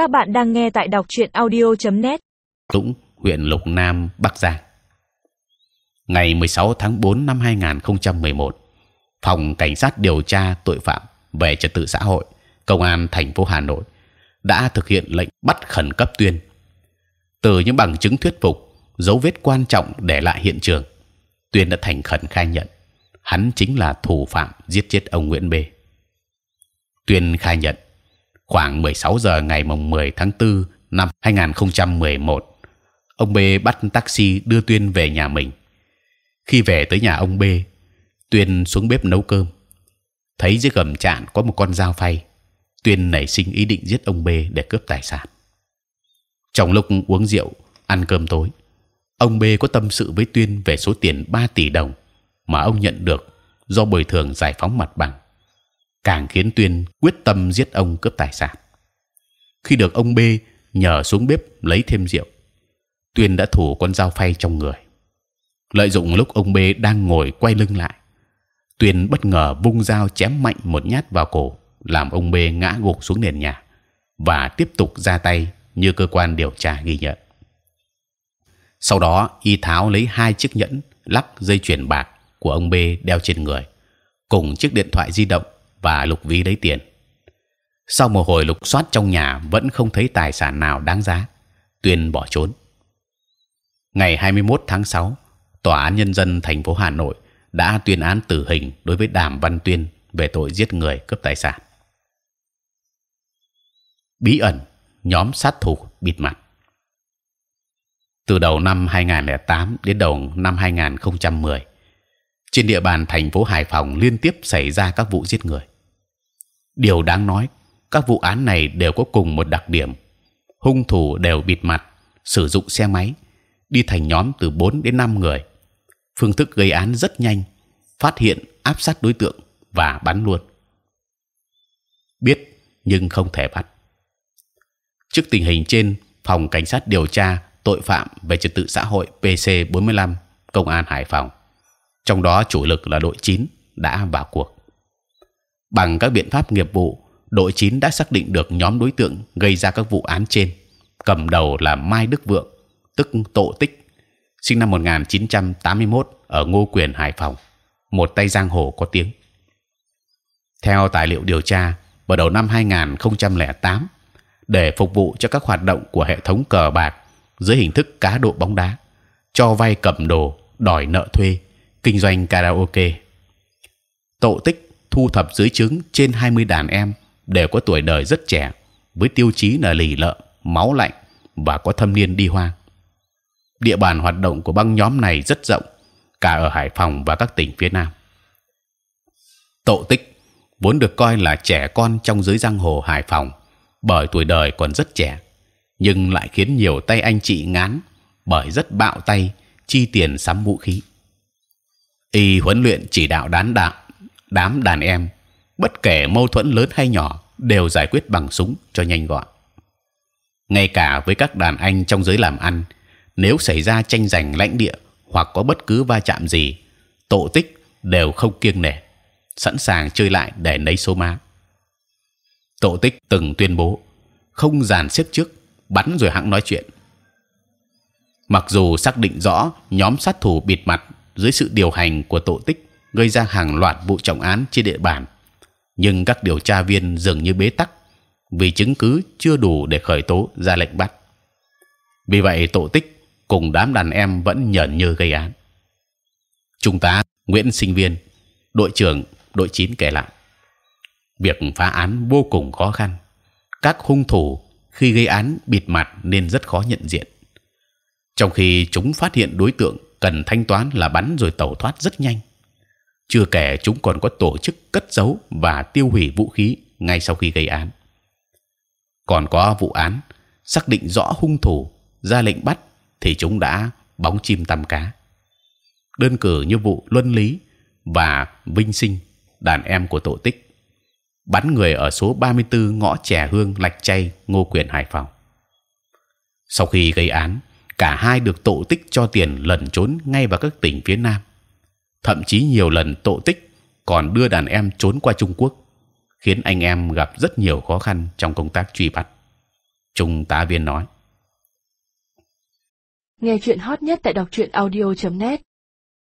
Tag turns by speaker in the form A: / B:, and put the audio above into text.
A: Các bạn đang nghe tại đọc truyện audio.net.
B: Tũng, huyện Lục Nam, Bắc Giang. Ngày 16 tháng 4 năm 2011, phòng cảnh sát điều tra tội phạm về trật tự xã hội, công an thành phố Hà Nội đã thực hiện lệnh bắt khẩn cấp tuyên. Từ những bằng chứng thuyết phục, dấu vết quan trọng để lại hiện trường, tuyên đã thành khẩn khai nhận hắn chính là thủ phạm giết chết ông Nguyễn B. Tuyên khai nhận khoảng 16 giờ ngày mùng 10 tháng 4 năm 2011, ông B bắt taxi đưa Tuyên về nhà mình. Khi về tới nhà ông B, Tuyên xuống bếp nấu cơm, thấy dưới gầm chạn có một con dao phay. Tuyên nảy sinh ý định giết ông B để cướp tài sản. Trong lúc uống rượu, ăn cơm tối, ông B có tâm sự với Tuyên về số tiền 3 tỷ đồng mà ông nhận được do bồi thường giải phóng mặt bằng càng khiến tuyên quyết tâm giết ông cướp tài sản. Khi được ông b nhờ xuống bếp lấy thêm rượu tuyên đã thủ con dao phay trong người. Lợi dụng lúc ông b đang ngồi quay lưng lại tuyên bất ngờ vung dao chém mạnh một nhát vào cổ làm ông b ngã gục xuống nền nhà và tiếp tục ra tay như cơ quan điều tra ghi nhận. Sau đó y tháo lấy hai chiếc nhẫn lắc dây chuyền bạc của ông B đeo trên người, cùng chiếc điện thoại di động và lục ví lấy tiền. Sau một hồi lục soát trong nhà vẫn không thấy tài sản nào đáng giá, Tuyên bỏ trốn. Ngày 21 tháng 6, tòa án nhân dân thành phố Hà Nội đã tuyên án tử hình đối với Đàm Văn Tuyên về tội giết người cướp tài sản. Bí ẩn nhóm sát thủ bịt mặt. Từ đầu năm 2008 đến đầu năm 2010, trên địa bàn thành phố Hải Phòng liên tiếp xảy ra các vụ giết người. Điều đáng nói, các vụ án này đều có cùng một đặc điểm: hung thủ đều bịt mặt, sử dụng xe máy, đi thành nhóm từ 4 đến 5 người. Phương thức gây án rất nhanh, phát hiện, áp sát đối tượng và bắn luôn. Biết nhưng không thể bắt. Trước tình hình trên, phòng cảnh sát điều tra tội phạm về trật tự xã hội PC 45 công an Hải Phòng trong đó chủ lực là đội 9 đã vào cuộc. Bằng các biện pháp nghiệp vụ, đội 9 đã xác định được nhóm đối tượng gây ra các vụ án trên. Cầm đầu là Mai Đức Vượng, tức Tộ Tích, sinh năm 1981 ở Ngô Quyền, Hải Phòng, một tay giang hồ có tiếng. Theo tài liệu điều tra, vào đầu năm 2008, để phục vụ cho các hoạt động của hệ thống cờ bạc dưới hình thức cá độ bóng đá, cho vay cầm đồ, đòi nợ thuê, kinh doanh karaoke. Tộ tích thu thập dưới trứng trên 20 đàn em đều có tuổi đời rất trẻ, với tiêu chí là lì lợm, máu lạnh và có thâm niên đi hoang. Địa bàn hoạt động của băng nhóm này rất rộng, cả ở Hải Phòng và các tỉnh phía Nam. Tộ tích vốn được coi là trẻ con trong giới giang hồ Hải Phòng, bởi tuổi đời còn rất trẻ, nhưng lại khiến nhiều tay anh chị ngán bởi rất bạo tay chi tiền sắm vũ khí y huấn luyện chỉ đạo đán đạo đám đàn em, bất kể mâu thuẫn lớn hay nhỏ, đều giải quyết bằng súng cho nhanh gọn. Ngay cả với các đàn anh trong giới làm ăn, nếu xảy ra tranh giành lãnh địa hoặc có bất cứ va chạm gì, tổ tích đều không kiêng nể, sẵn sàng chơi lại để lấy số má. Tổ tích từng tuyên bố, không dàn xếp trước, bắn rồi hãng nói chuyện. Mặc dù xác định rõ nhóm sát thủ bịt mặt dưới sự điều hành của tổ tích gây ra hàng loạt vụ trọng án trên địa bàn, nhưng các điều tra viên dường như bế tắc vì chứng cứ chưa đủ để khởi tố ra lệnh bắt. Vì vậy tổ tích cùng đám đàn em vẫn nhởn nhơ gây án. Trung tá Nguyễn Sinh Viên, đội trưởng đội 9 kể lại, việc phá án vô cùng khó khăn. Các hung thủ khi gây án bịt mặt nên rất khó nhận diện. Trong khi chúng phát hiện đối tượng cần thanh toán là bắn rồi tẩu thoát rất nhanh. Chưa kể chúng còn có tổ chức cất giấu và tiêu hủy vũ khí ngay sau khi gây án. Còn có vụ án xác định rõ hung thủ ra lệnh bắt thì chúng đã bóng chim tăm cá. Đơn cử như vụ Luân Lý và Vinh Sinh, đàn em của tổ tích, bắn người ở số 34 ngõ Trẻ Hương Lạch Chay, Ngô Quyền, Hải Phòng. Sau khi gây án, cả hai được tổ tích cho tiền lẩn trốn ngay vào các tỉnh phía nam thậm chí nhiều lần tổ tích, còn đưa đàn em trốn qua Trung Quốc, khiến anh em gặp rất nhiều khó khăn trong công tác truy bắt Trung tá viên nói.
A: Nghe chuyện hot nhất tại đọc truyện audio.net